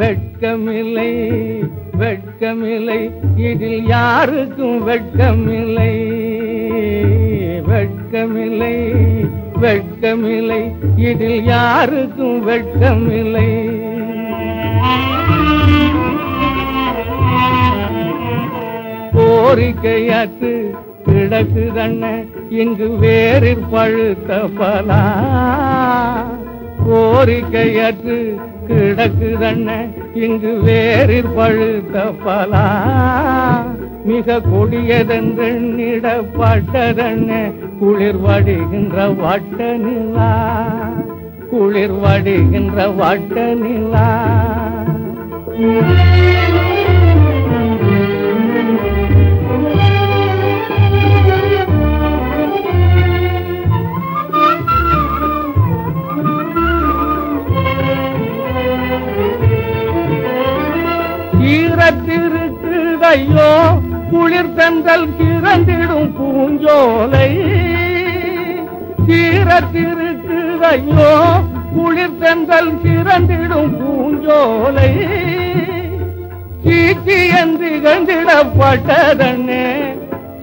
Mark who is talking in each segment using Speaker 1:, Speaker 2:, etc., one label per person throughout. Speaker 1: வெட்கமில்லை வெட்கமில்லை இதில் யாருக்கும் வெட்கமில்லை வெட்கமில்லை வெட்கமில்லை இதில் யாருக்கும் வெட்கமில்லை கோரிக்கையாற்று கிடக்குதண்ண இங்கு வேறு பழுத்த பலா கோரிக்கையற்று கிடக்கு தண்ண இங்கு வேரில் பழுத்த பலா மிக கொடியதென்றிடப்பட்டதண்ண குளிர் வடிகின்ற வட்ட நிலா குளிர் வடிகின்ற வட்ட நிலா ஐயோ குளிர் தென்றல் திறந்திடும் பூஞ்சோலை தீரத்திற்கு ஐயோ குளிர் தென்றல் திறந்திடும் பூஞ்சோலை சீச்சி என்று கண்டிடப்பட்டதண்ணே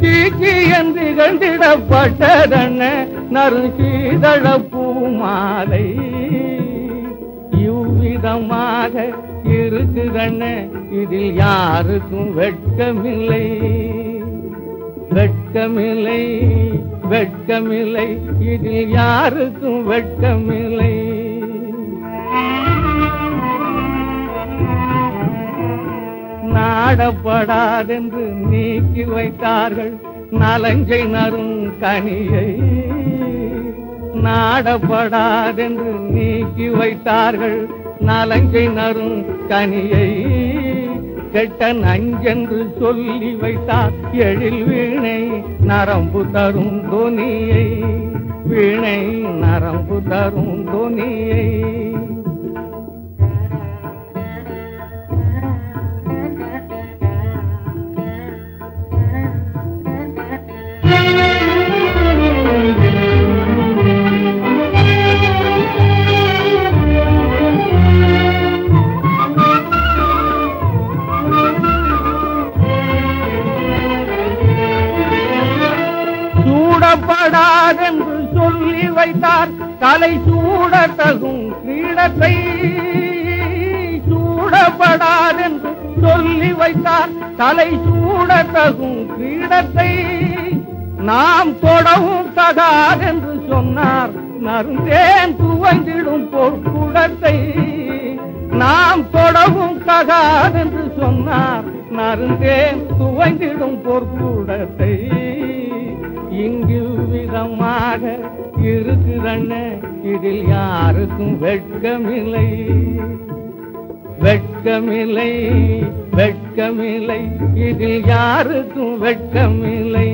Speaker 1: சீச்சி என்று கண்டிடப்பட்டதண்ணே நறுசீதழ பூமாலை இவ்விதமாக வீரன இதில் யாருக்கும் வெட்கமில்லை வெட்கமில்லை வெட்கமில்லை இதில் யாருக்கும் வெட்கமில்லை நாடப்படாதென்று நீக்கி வைத்தார்கள் நலஞ்சை நரும் கனியை நாடப்படாதென்று நீக்கி வைத்தார்கள் நலங்கை நரும் கனியை கெட்ட நஞ்சென்று சொல்லி வைத்தார் எழில் வீணை நரம்பு தரும் துணியை வீணை நரம்பு தரும் துணியை தார் தலை சூட தகும் கிரீடத்தை சூடப்படார் என்று சொல்லி வைத்தார் தலை சூட தகும் கிரீடத்தை நாம் தொடவும் தகார் என்று சொன்னார் நருந்தேன் துவங்கிடும் பொற்குடத்தை நாம் தொடவும் தகார் என்று சொன்னார் நருந்தேன் துவங்கிடும் பொற்குடத்தை சுகமாக இருக்குதண்ண இதில் யாருக்கும் வெட்கமில்லை வெட்கமில்லை வெட்கமில்லை இதில் யாருக்கும் வெட்கமில்லை